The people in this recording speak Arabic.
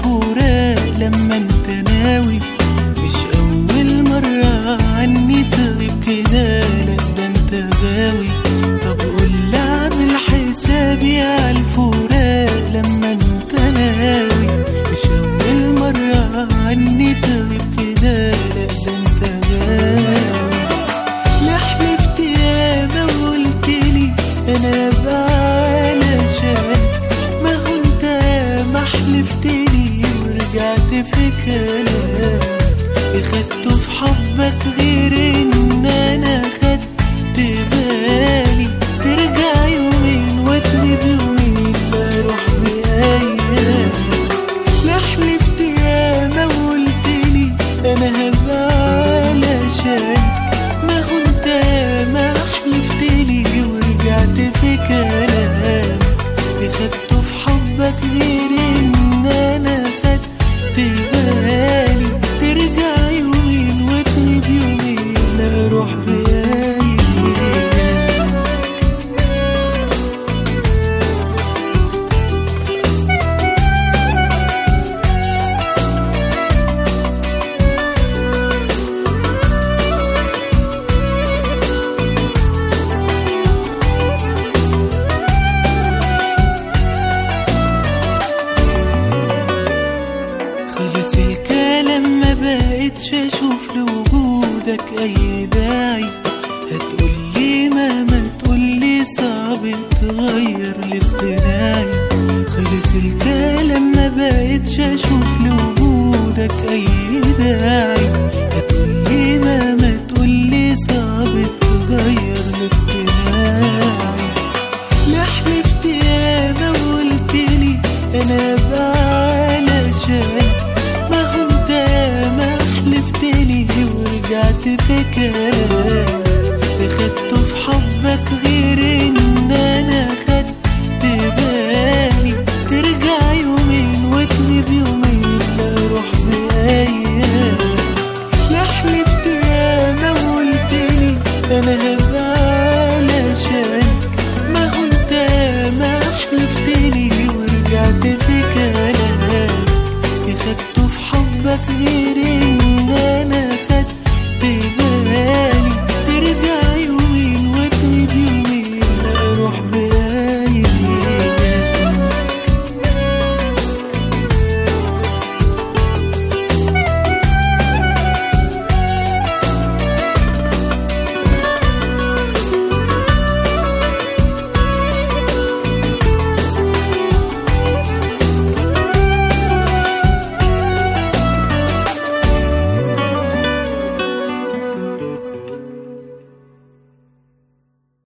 fool. في كلام أخدته في حبك غير ان أنا خدت بالي. ترجع يومين وادني بيومين بروح بايام لحلفت حلفت ياما وقلتلي أنا هبقى بس الكلام ما بقتش أشوف لوجودك أي داعي. هتقول لي ما ما تقول لي صعب تغير الاقتناعي خلص الكلام ما بقتش أشوف لوجودك أي داعي. in heaven.